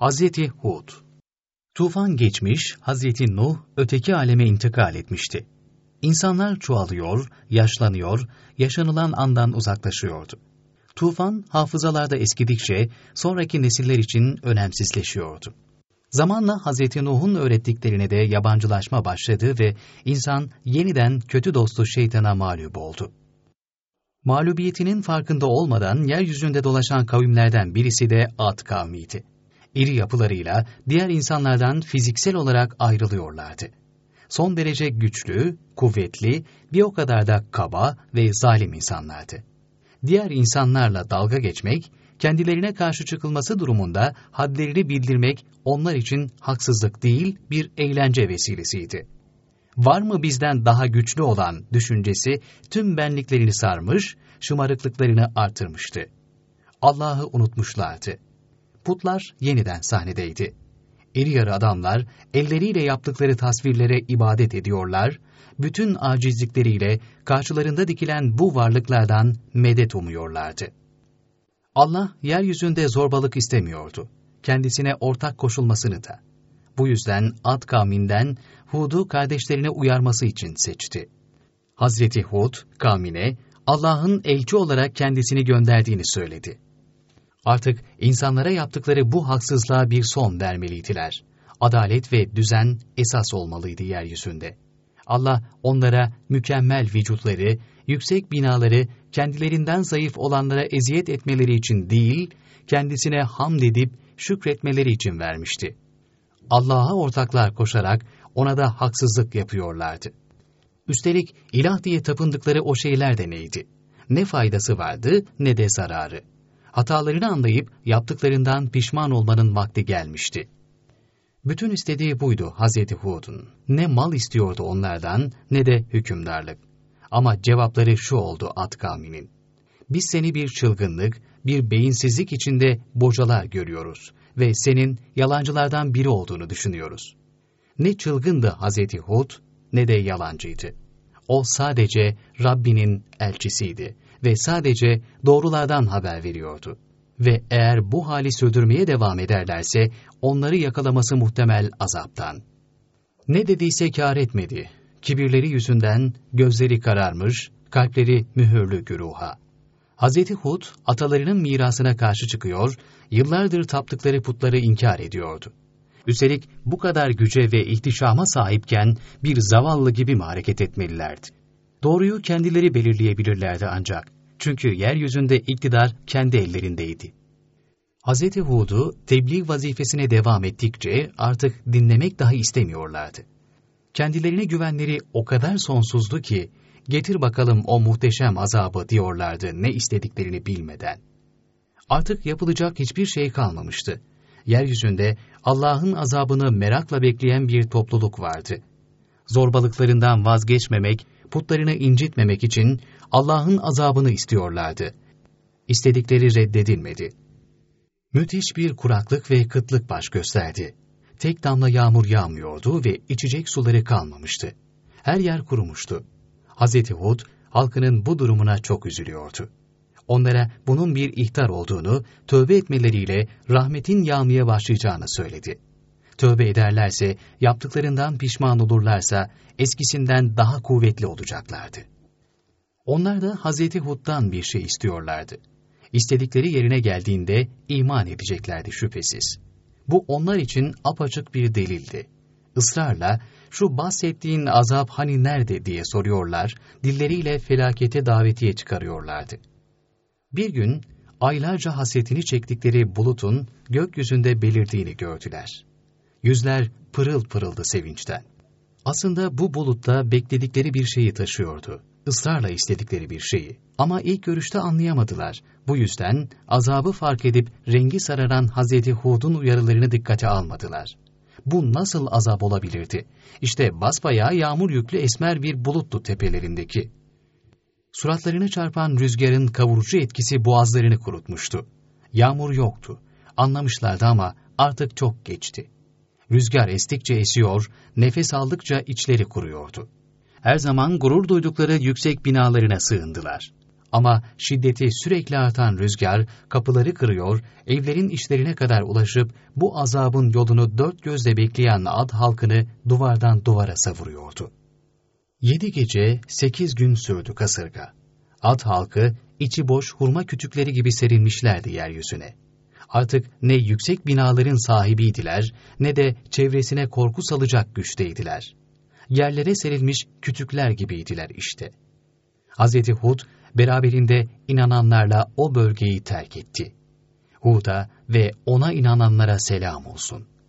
Hazreti Hud Tufan geçmiş, Hazreti Nuh öteki aleme intikal etmişti. İnsanlar çoğalıyor, yaşlanıyor, yaşanılan andan uzaklaşıyordu. Tufan hafızalarda eskidikçe sonraki nesiller için önemsizleşiyordu. Zamanla Hz. Nuh'un öğrettiklerine de yabancılaşma başladı ve insan yeniden kötü dostu şeytana mağlup oldu. Mağlubiyetinin farkında olmadan yeryüzünde dolaşan kavimlerden birisi de Ad kavmiydi. İri yapılarıyla diğer insanlardan fiziksel olarak ayrılıyorlardı. Son derece güçlü, kuvvetli, bir o kadar da kaba ve zalim insanlardı. Diğer insanlarla dalga geçmek, kendilerine karşı çıkılması durumunda hadlerini bildirmek onlar için haksızlık değil bir eğlence vesilesiydi. Var mı bizden daha güçlü olan düşüncesi tüm benliklerini sarmış, şımarıklıklarını artırmıştı. Allah'ı unutmuşlardı. Putlar yeniden sahnedeydi. İri yarı adamlar elleriyle yaptıkları tasvirlere ibadet ediyorlar, bütün acizlikleriyle karşılarında dikilen bu varlıklardan medet umuyorlardı. Allah yeryüzünde zorbalık istemiyordu. Kendisine ortak koşulmasını da. Bu yüzden Ad kavminden Hud'u kardeşlerine uyarması için seçti. Hazreti Hud kavmine Allah'ın elçi olarak kendisini gönderdiğini söyledi. Artık insanlara yaptıkları bu haksızlığa bir son vermeliydiler. Adalet ve düzen esas olmalıydı yeryüzünde. Allah onlara mükemmel vücutları, yüksek binaları, kendilerinden zayıf olanlara eziyet etmeleri için değil, kendisine hamd edip şükretmeleri için vermişti. Allah'a ortaklar koşarak ona da haksızlık yapıyorlardı. Üstelik ilah diye tapındıkları o şeyler de neydi? Ne faydası vardı ne de zararı. Hatalarını anlayıp yaptıklarından pişman olmanın vakti gelmişti. Bütün istediği buydu Hazreti Hud'un. Ne mal istiyordu onlardan ne de hükümdarlık. Ama cevapları şu oldu Ad kavminin. Biz seni bir çılgınlık, bir beyinsizlik içinde bocalar görüyoruz ve senin yalancılardan biri olduğunu düşünüyoruz. Ne çılgındı Hazreti Hud ne de yalancıydı. O sadece Rabbinin elçisiydi ve sadece doğrulardan haber veriyordu. Ve eğer bu hali sürdürmeye devam ederlerse onları yakalaması muhtemel azaptan. Ne dediyse kâr etmedi. Kibirleri yüzünden gözleri kararmış, kalpleri mühürlü güruha. Hz. Hud atalarının mirasına karşı çıkıyor, yıllardır taptıkları putları inkar ediyordu. Üstelik bu kadar güce ve ihtişama sahipken bir zavallı gibi mi hareket etmelilerdi? Doğruyu kendileri belirleyebilirlerdi ancak. Çünkü yeryüzünde iktidar kendi ellerindeydi. Hz. Hud'u tebliğ vazifesine devam ettikçe artık dinlemek dahi istemiyorlardı. Kendilerine güvenleri o kadar sonsuzdu ki, getir bakalım o muhteşem azabı diyorlardı ne istediklerini bilmeden. Artık yapılacak hiçbir şey kalmamıştı. Yeryüzünde Allah'ın azabını merakla bekleyen bir topluluk vardı. Zorbalıklarından vazgeçmemek, putlarını incitmemek için Allah'ın azabını istiyorlardı. İstedikleri reddedilmedi. Müthiş bir kuraklık ve kıtlık baş gösterdi. Tek damla yağmur yağmıyordu ve içecek suları kalmamıştı. Her yer kurumuştu. Hz. Hud, halkının bu durumuna çok üzülüyordu. Onlara bunun bir ihtar olduğunu, tövbe etmeleriyle rahmetin yağmaya başlayacağını söyledi. Tövbe ederlerse, yaptıklarından pişman olurlarsa, eskisinden daha kuvvetli olacaklardı. Onlar da Hz. Hud'dan bir şey istiyorlardı. İstedikleri yerine geldiğinde iman edeceklerdi şüphesiz. Bu onlar için apaçık bir delildi. Israrla şu bahsettiğin azap hani nerede diye soruyorlar, dilleriyle felakete davetiye çıkarıyorlardı. Bir gün aylarca hasetini çektikleri bulutun gökyüzünde belirdiğini gördüler. Yüzler pırıl pırıldı sevinçten. Aslında bu bulutta bekledikleri bir şeyi taşıyordu. Israrla istedikleri bir şeyi. Ama ilk görüşte anlayamadılar. Bu yüzden azabı fark edip rengi sararan Hazreti Hud'un uyarılarını dikkate almadılar. Bu nasıl azap olabilirdi? İşte basbayağı yağmur yüklü esmer bir buluttu tepelerindeki. Suratlarını çarpan rüzgarın kavurucu etkisi boğazlarını kurutmuştu. Yağmur yoktu. Anlamışlardı ama artık çok geçti. Rüzgar estikçe esiyor, nefes aldıkça içleri kuruyordu. Her zaman gurur duydukları yüksek binalarına sığındılar. Ama şiddeti sürekli artan rüzgar kapıları kırıyor, evlerin işlerine kadar ulaşıp bu azabın yolunu dört gözle bekleyen ad halkını duvardan duvara savuruyordu. Yedi gece, sekiz gün sürdü kasırga. Ad halkı içi boş hurma kütükleri gibi serilmişlerdi yeryüzüne. Artık ne yüksek binaların sahibiydiler ne de çevresine korku salacak güçteydiler. Yerlere serilmiş kütükler gibiydiler işte. Hz. Hud beraberinde inananlarla o bölgeyi terk etti. Hud'a ve ona inananlara selam olsun.''